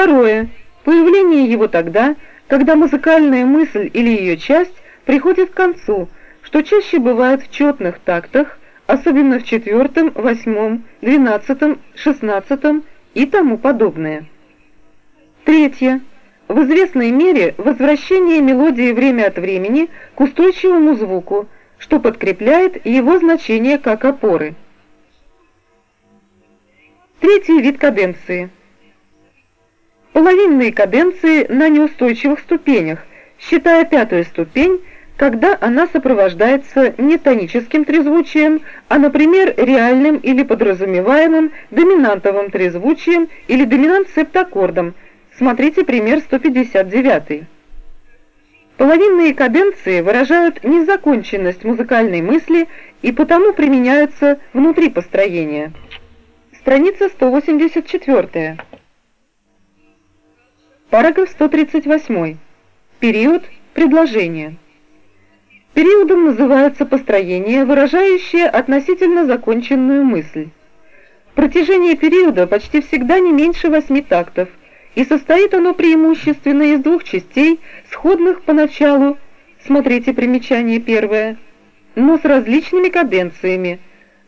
Второе. Появление его тогда, когда музыкальная мысль или ее часть приходит к концу, что чаще бывает в четных тактах, особенно в четвертом, восьмом, двенадцатом, шестнадцатом и тому подобное. Третье. В известной мере возвращение мелодии время от времени к устойчивому звуку, что подкрепляет его значение как опоры. Третий вид каденции. Половинные каденции на неустойчивых ступенях, считая пятую ступень когда она сопровождается не тоническим трезвучием, а, например, реальным или подразумеваемым доминантовым трезвучием или доминант-септаккордом. Смотрите пример 159. Половинные каденции выражают незаконченность музыкальной мысли и потому применяются внутри построения. Страница 184. Параграф 138. Период предложения. Периодом называется построение, выражающее относительно законченную мысль. Протяжение периода почти всегда не меньше восьми тактов, и состоит оно преимущественно из двух частей, сходных поначалу, смотрите примечание первое, но с различными каденциями,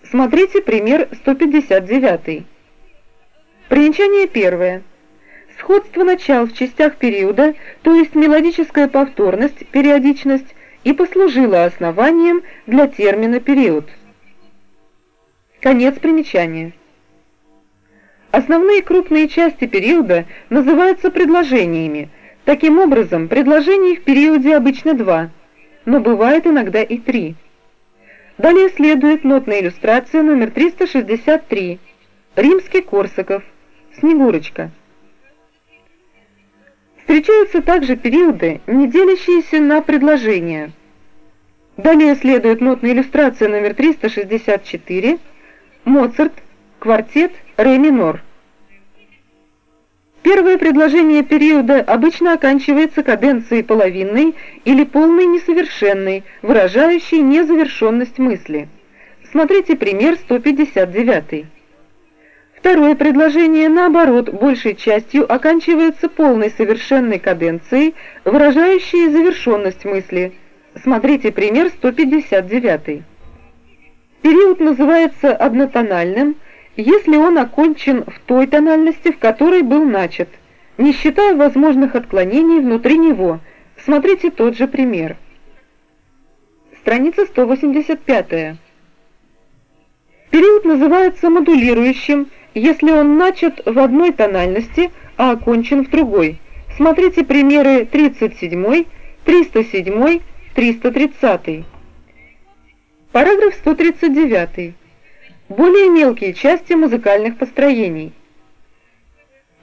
смотрите пример 159. Примечание первое. Сходство начал в частях периода, то есть мелодическая повторность, периодичность, и послужила основанием для термина «период». Конец примечания. Основные крупные части периода называются предложениями. Таким образом, предложений в периоде обычно два, но бывает иногда и три. Далее следует нотная иллюстрация номер 363. Римский Корсаков. Снегурочка. Встречаются также периоды, не делящиеся на предложения. Далее следует нотная иллюстрация номер 364, Моцарт, квартет, ре минор. Первое предложение периода обычно оканчивается каденцией половинной или полной несовершенной, выражающей незавершенность мысли. Смотрите пример 159. Второе предложение, наоборот, большей частью оканчивается полной совершенной каденцией, выражающей завершенность мысли. Смотрите пример 159. Период называется однотональным, если он окончен в той тональности, в которой был начат, не считая возможных отклонений внутри него. Смотрите тот же пример. Страница 185. Период называется модулирующим, если он начат в одной тональности, а окончен в другой. Смотрите примеры 37, 307, 330. Параграф 139. Более мелкие части музыкальных построений.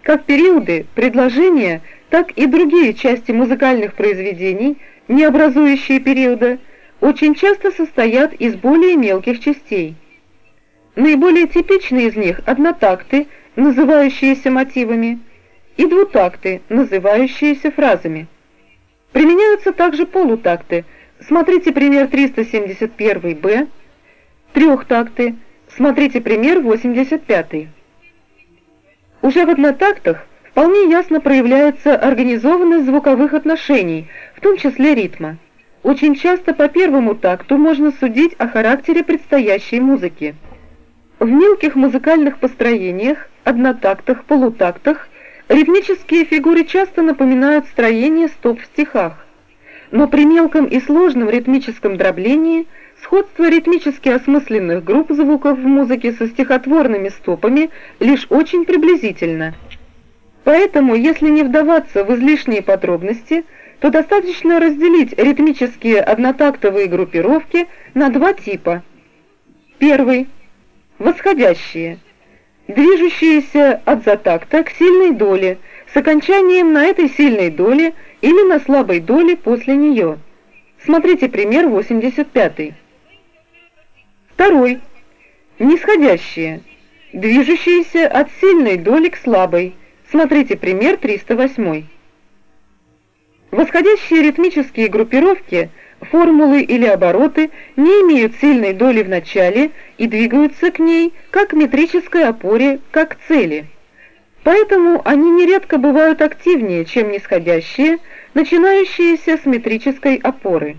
Как периоды, предложения, так и другие части музыкальных произведений, не образующие периода, очень часто состоят из более мелких частей. Наиболее типичны из них однотакты, называющиеся мотивами, и двутакты, называющиеся фразами. Применяются также полутакты, смотрите пример 371-б, трехтакты, смотрите пример 85 Уже в однотактах вполне ясно проявляется организованность звуковых отношений, в том числе ритма. Очень часто по первому такту можно судить о характере предстоящей музыки. В мелких музыкальных построениях, однотактах, полутактах ритмические фигуры часто напоминают строение стоп в стихах. Но при мелком и сложном ритмическом дроблении сходство ритмически осмысленных групп звуков в музыке со стихотворными стопами лишь очень приблизительно. Поэтому, если не вдаваться в излишние подробности, то достаточно разделить ритмические однотактовые группировки на два типа. Первый – восходящие, движущиеся от затакта к сильной доле, с окончанием на этой сильной доле или на слабой доле после нее. Смотрите пример 85. Второй. Нисходящие, движущиеся от сильной доли к слабой. Смотрите пример 308. Восходящие ритмические группировки – формулы или обороты не имеют сильной доли в начале и двигаются к ней как к метрической опоре, как к цели. Поэтому они нередко бывают активнее, чем нисходящие, начинающиеся с метрической опоры.